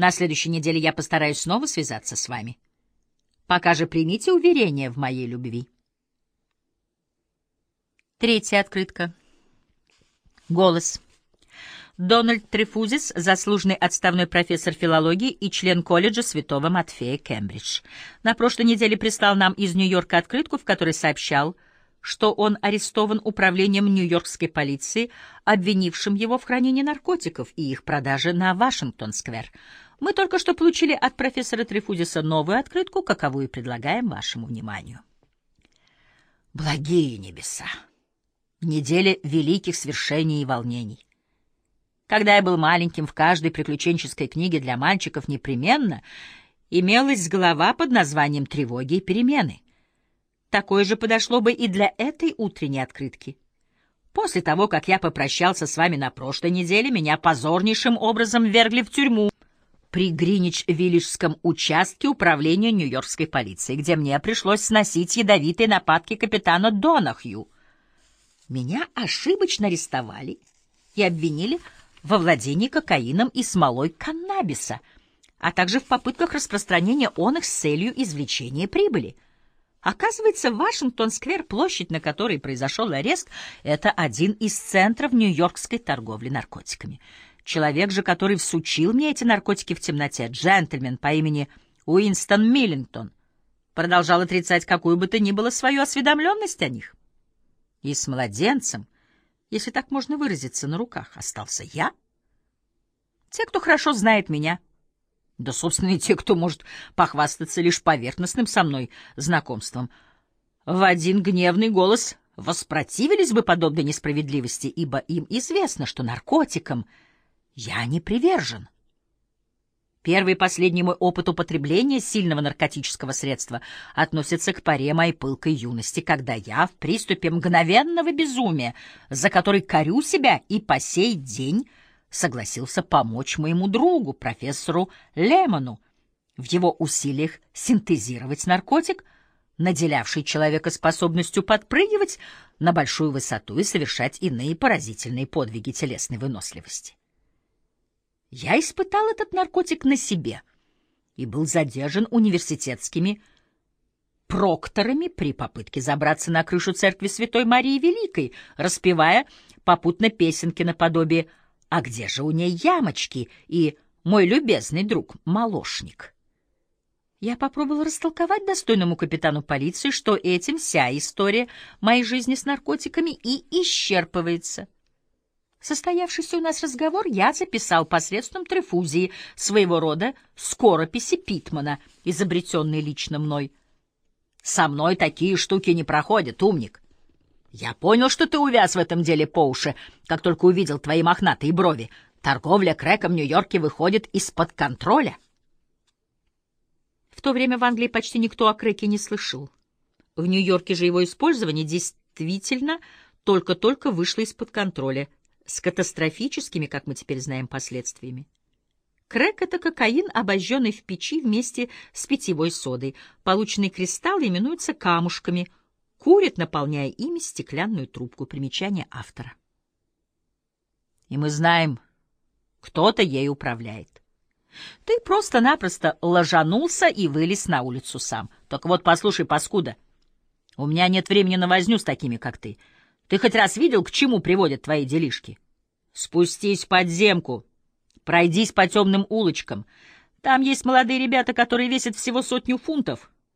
На следующей неделе я постараюсь снова связаться с вами. Пока же примите уверение в моей любви. Третья открытка. Голос. Дональд Трифузис, заслуженный отставной профессор филологии и член колледжа Святого Матфея, Кембридж. На прошлой неделе прислал нам из Нью-Йорка открытку, в которой сообщал, что он арестован управлением нью-йоркской полиции, обвинившим его в хранении наркотиков и их продаже на Вашингтон-сквер. Мы только что получили от профессора Трифузиса новую открытку, каковую предлагаем вашему вниманию. Благие небеса! Неделя великих свершений и волнений. Когда я был маленьким, в каждой приключенческой книге для мальчиков непременно имелась глава под названием «Тревоги и перемены». Такое же подошло бы и для этой утренней открытки. После того, как я попрощался с вами на прошлой неделе, меня позорнейшим образом вергли в тюрьму при Гринич-Виллиджском участке управления Нью-Йоркской полиции, где мне пришлось сносить ядовитые нападки капитана Донахью. Меня ошибочно арестовали и обвинили во владении кокаином и смолой каннабиса, а также в попытках распространения он их с целью извлечения прибыли. Оказывается, Вашингтон-сквер, площадь, на которой произошел арест, это один из центров нью-йоркской торговли наркотиками. Человек же, который всучил мне эти наркотики в темноте, джентльмен по имени Уинстон Миллингтон, продолжал отрицать какую бы то ни было свою осведомленность о них. И с младенцем — если так можно выразиться, на руках остался я. Те, кто хорошо знает меня, да, собственно, и те, кто может похвастаться лишь поверхностным со мной знакомством, в один гневный голос воспротивились бы подобной несправедливости, ибо им известно, что наркотикам я не привержен. Первый и последний мой опыт употребления сильного наркотического средства относится к паре моей пылкой юности, когда я в приступе мгновенного безумия, за который корю себя и по сей день согласился помочь моему другу, профессору Лемону, в его усилиях синтезировать наркотик, наделявший человека способностью подпрыгивать на большую высоту и совершать иные поразительные подвиги телесной выносливости. Я испытал этот наркотик на себе и был задержан университетскими прокторами при попытке забраться на крышу церкви Святой Марии Великой, распевая попутно песенки наподобие «А где же у ней ямочки?» и «Мой любезный друг, молошник». Я попробовал растолковать достойному капитану полиции, что этим вся история моей жизни с наркотиками и исчерпывается — Состоявшийся у нас разговор я записал посредством трифузии, своего рода скорописи Питмана, изобретенной лично мной. Со мной такие штуки не проходят, умник. Я понял, что ты увяз в этом деле по уши, как только увидел твои мохнатые брови. Торговля крэком в Нью-Йорке выходит из-под контроля. В то время в Англии почти никто о крэке не слышал. В Нью-Йорке же его использование действительно только-только вышло из-под контроля — с катастрофическими, как мы теперь знаем, последствиями. Крэк — это кокаин, обожженный в печи вместе с питьевой содой. Полученные кристаллы именуются камушками. Курят, наполняя ими стеклянную трубку. Примечание автора. И мы знаем, кто-то ей управляет. Ты просто-напросто ложанулся и вылез на улицу сам. Только вот послушай, паскуда, у меня нет времени на возню с такими, как ты. Ты хоть раз видел, к чему приводят твои делишки? Спустись в подземку, пройдись по темным улочкам. Там есть молодые ребята, которые весят всего сотню фунтов.